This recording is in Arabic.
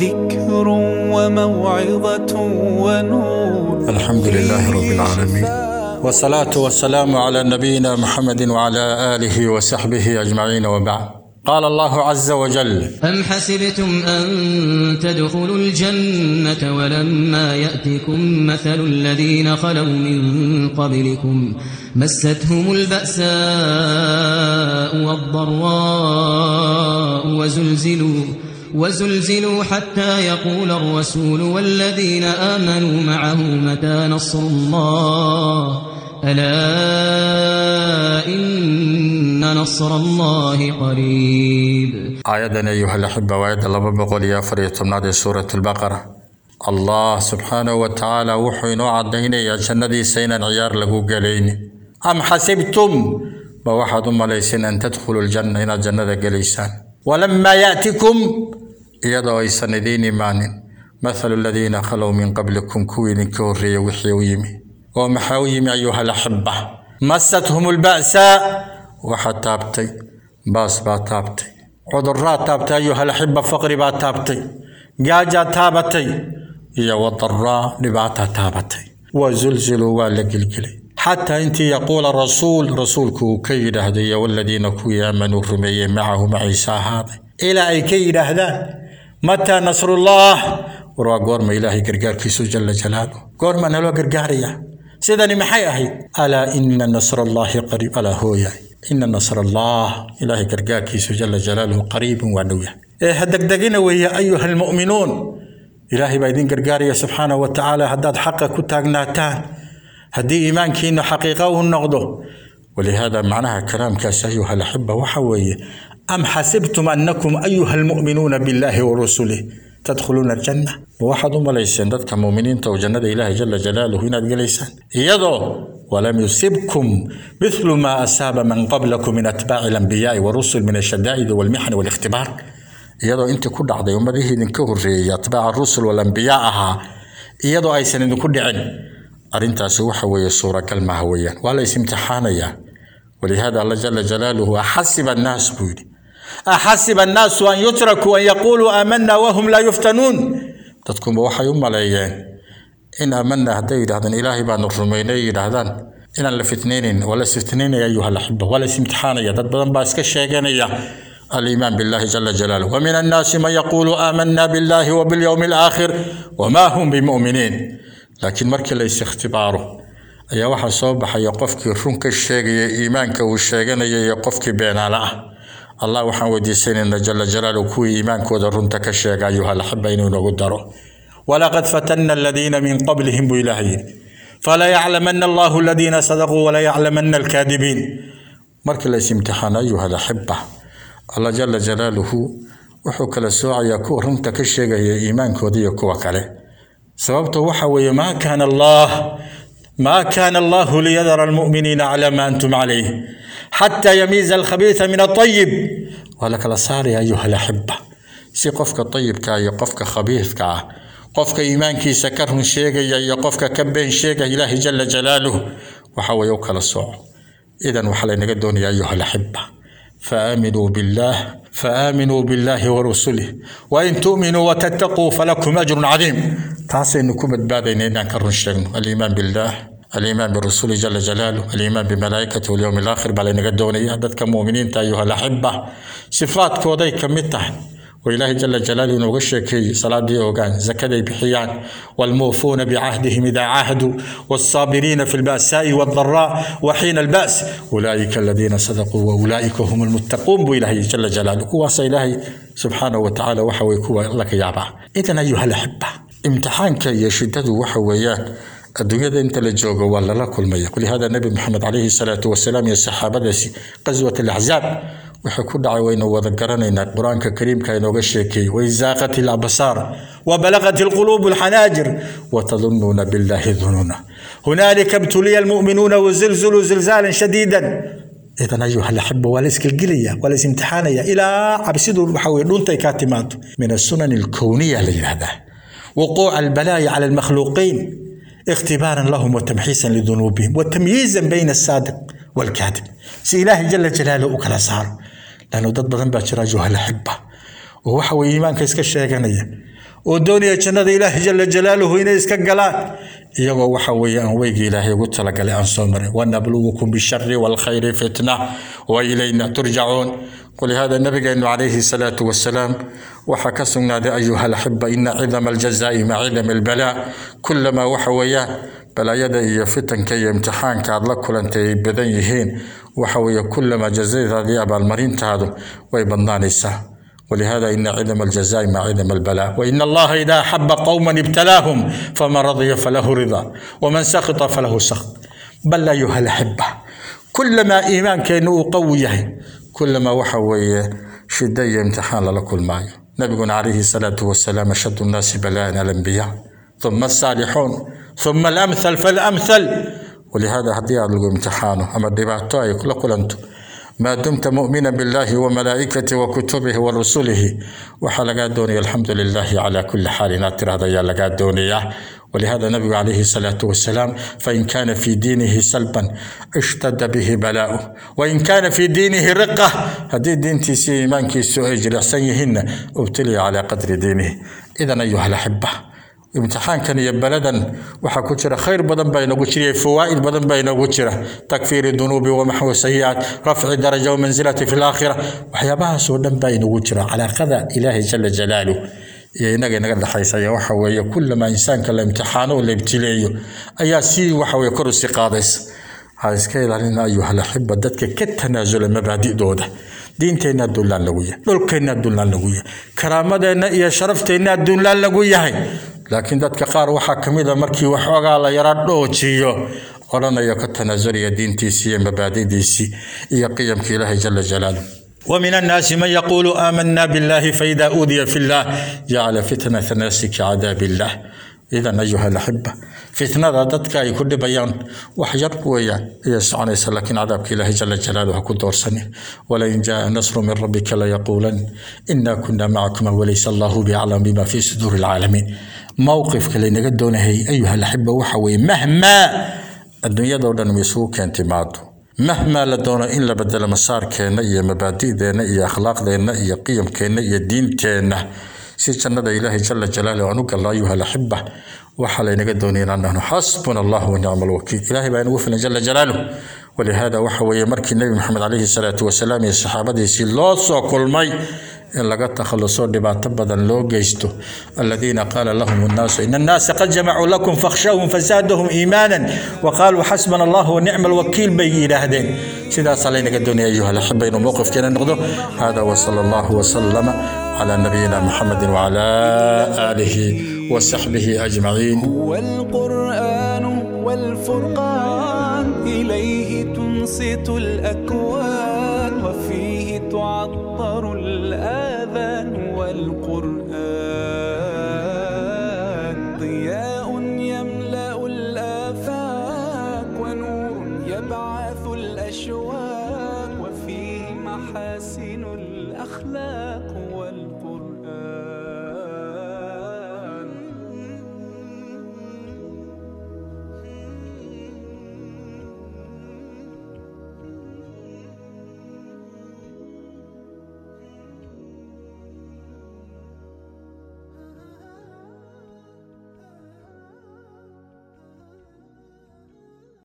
ذكر وموعظة ونور. الحمد لله رب العالمين. والصلاة والسلام على نبينا محمد وعلى آله وصحبه أجمعين وبعد. قال الله عز وجل أم حسبتم أن تدخلوا الجنة ولما يأتكم مثل الذين خلوا من قبلكم مستهم البأساء والضراء وزلزلوا وزلزلوا حتى يقول الرسول والذين آمنوا معه متى نصر الله؟ ألا إن نصر الله قريب. آيادا أيها الأحبة وآيات الله بقول يا فريق من سورة البقرة. الله سبحانه وتعالى وحي نوع الدين جندي سينا عيار له قلين أم حسبتم؟ بواحد مليسين أن تدخلوا الجنة إلى جنة قليسان. ولما يأتكم iyadoo aysan idiin imaanin mathalu aladiina khalow min qablikum kuwii idinka horreeya wixii u yimi oo maxaa u yimi ayuha alaxiba masathum lba'saa waxaa taabtay baas baa taabtay cudurraa taabtay ayuha alaxiba faqri baa taabtay gaajaa taabatay iyo wadaraa dhibaataa taabatay wa zulziluu waa la gelgelay xataa intii yaquula rasuul rasuulku uu ka yidhaahday iyo waladiina kuwii aamanuu rumeeyey macahu maciise ahaaday ilaa ay ka yidhaahdaan متى نصر الله؟ ورا قرم إلهي قرقار في جل جلاله. قرم أنا لو قرقاري سيداني محي أهي ألا إن نصر الله قريب ألا هو يا. إن نصر الله إلهي قرقار في جل جلاله قريب وانويا إيه هدك دقينا ويا أيها المؤمنون. إلهي بايدين قرقاري سبحانه وتعالى هداد حق كتاق ناتان هدي إيمان كينو حقيقة ونقضه ولهذا معناها كلام كاس أيها الأحبة وحوي أم حسبتم أنكم أيها المؤمنون بالله ورسله تدخلون الجنة؟ وواحد ما ليسن ذاتك مؤمنين تو جنة إله جل جلاله هنا جليسان يدو ولم يصبكم مثل ما أصاب من قبلكم من أتباع الأنبياء والرسل من الشدائد والمحن والاختبار. يدو أنت كل عضي يوم ذي نكهر أتباع الرسل والأنبياء. يدو أيسن كل عن أرنتاس وحوية صورة كلمة هويا ولا اسم امتحانيا ولهذا الله جل جلاله أحسب الناس أن يتركوا أن يقولوا آمنا وهم لا يفتنون. تتكون بوحي أم ليان إن آمنا هدي يدهدن إلهي بان الرميني يدهدن إن لفتنين ولا ستنين يا أيها الأحبة ولا امتحانيا تتبدن باسك الشيغانية الإيمان بالله جل جلاله ومن الناس من يقول آمنا بالله وباليوم الآخر وما هم بمؤمنين ikhtibaaro ayaa waxaa soo baxaya qofkii runka sheegaya iimaanka uu sheeganaya iyo qofkii beenaale ah allah waxaan weydiisanaynaa jala jalaaluhu kuwii iimaankooda runta ka sheega ayuha alaxiba inuu inagu daro walaqad fatanna aladiina min qablihim buu ilaah yidhi fala yaclamana allahu aladiina sadaquu wala yaclamana alkaadibiin markii la is imtixaano ayuha alaxiba allah jala jalaaluhu wuxuu kala soocayaa kuwa runta ka sheegaya iimaankooda iyo kuwa kale sababto waxa weeye maa kaana allah ما كان الله ليذر المؤمنين على ما أنتم عليه حتى يميز الخبيث من الطيب. ولك الاصار يا أيها الأحبة سي قفك الطيب كا يقفك خبيث كا. قفك إيمان كي سكرهم شيغي يا قفك كبين شيغي اله جل جلاله. وحو يوكل الصوع. اذا وحل نقدون يا أيها الأحبة فآمنوا بالله فآمنوا بالله ورسله. وإن تؤمنوا وتتقوا فلكم أجر عظيم. تاسينكم بادين إن كرن شغن الإيمان بالله الإيمان بالرسول جل جلاله الإيمان بملائكته واليوم الآخر. بل نقدوني عددك مؤمنين أيها الأحبة. صفات كودي كمتها وإلهي جل جلاله نوغشكي صلاة دي أوغان زكاة بحيان والموفون بعهدهم إذا عاهدوا والصابرين في البأساء والضراء وحين البأس أولئك الذين صدقوا وأولئك هم المتقون بإلهي جل جلاله واسا إلهي سبحانه وتعالى وحوي كوا لك يابا إذن أيها الأحبة امتحانك يشدد وحويات adduunyada inta la joogo waa lala kulmaya kulihada nebi maxamed calayhi salaatu wasalaam iyo saxaabadaasi qaswat alaxzaab wuxuu ku dhacay waynu wada garanaynaa qur-aanka kariimka inooga sheekeeyey alabsaar وبلغت القلوب الحناجر وتظنون بالله ظنونا هنالك ابتلي المؤمنون وزلزلوا زلزالا شديدا إذا أيها الأحبة وليس القلية وليس امتحانية إلى عبسدوا الحوي دون تيكاتمات من السنن الكونية لهذا وقوع البلايا على المخلوقين اختبارا لهم وتمحيصا لذنوبهم وتمييزا بين الصادق والكاذب سي إلهي جل جلاله وكلا صار لأنه ضد بدن باشرا جو هلا حبة وهو إيمان كيسك الشيء كان ودوني أجنة إله جل جلاله هنا إسك الجلا يجوا وحوي أن ويج إله يقول لك قال أن صمر ونبلوكم بالشر والخير فتنة وإلينا ترجعون. قل ولهذا النبي قال عليه الصلاة والسلام وحكسنا ذا أيها الحبة إن عظم الجزاء مع عظم البلاء. كلما وحويا بلايada iyo fitanka iyo imtixaanka aad la kulantay ay badan yihiin waxa weeye kulama jazadaadii abaalmarintaadu way badnaanaysaa ولهذا إن عدم الجزاء مع عدم البلاء وإن الله إذا أحب قوما ابتلاهم فمن رضي فله رضا ومن سخط فله سخط بل أيها الأحبة كلما إيمان كأنه قوي كلما وحوي شدة امتحان لكل معي نبينا عليه الصلاة والسلام أشد الناس بلاء الأنبياء ثم الصالحون ثم الأمثل فالأمثل ولهذا هدي لغو امتحانه أما دبعتو أي كل قلنتو ما دمت مؤمنا بالله وملائكته وكتبه ورسله. وحلقات دوني الحمد لله على كل حال. ناتر هذا يا لقات دوني ولهذا النبي عليه الصلاة والسلام فإن كان في دينه سلبا اشتد به بلاؤه. وإن كان في دينه رقة هذه دينتي سي إيمانك سؤال سيهن أبتلي على قدر دينه. إذا أيها الأحبة imtixaankan iyo beladan waxaa ku jira khayr badan baa inagu jira fawaa'id badan baa inagu jira takfiiri dunuubi wamaxwi sayi'aat rafci daraja wamansilati fi laakhira waxyaabahaasoo dhan baa inagu jira calaaqada ilaahay jala jalaaluh iyo inaga inaga dhexaysaya waxa weeye kulamaa insaanka la imtixaano oo la ibtileeyo ayaa si waxa weye kor usi qaadaysa ha iska ilaalina ayuha laxiba dadka ka tanaasula mabaadidooda diinteenna dullaan lagu yahay dhulkeenna dullaan lagu yahay karaamadeenna iyo sharafteenna dullaan lagu yahay laakiin dadka qaar waxaa ka mid a markii waxoogaa la yara dhoojiyo odhanayo ka tanaasulaya diintiisii iyo mabaadidiisii iyo qiyamkii ilaahay jala jalaaluh ومن الناس من يقول آمنا بالله فإذا أوذي في الله. جعل فتنة الناس كعذاب الله. إذا أيها الأحبة فتنة ضدك أي كل بيان. وحجر ويا يسعنيس لكن عذابك الله جل جلاله كل دور سنة ولئن جاء نصر من ربك ليقولن إنا كنا معكم وليس الله بأعلم بما في صدور العالمين. موقف كلي نجدون هي أيها الأحبة وحوي. مهما الدنيا دولا ويسو كانت معدو مهما لدونا إلا بدل مسار كينا إيا مبادي دينا إيا أخلاق دينا إيا قيم كينا إيا دين كينا سيشنا دا إلهي جل جلاله وأنوك الله أيها الأحبة. وحلي نجدون إلا أنه حسبنا الله ونعم الوكيل. إلهي بأن وفنا جل جلاله. ولهذا وحوي مركي النبي محمد عليه الصلاة والسلام يا صحابته سي الله سوكول ماي تخلصوا دبات بدن لو جيستو. الذين قال لهم الناس إن الناس قد جمعوا لكم فاخشوهم فزادهم إيمانا. وقالوا حسبنا الله ونعم الوكيل بي إلى هدين سيدا صلينا الدنيا أيها الأحبة. إنه موقف كنا نقضه. هذا وصلى الله وسلم على نبينا محمد وعلى آله وصحبه أجمعين. والقرآن والفرقان إليه تنصت الأكوان.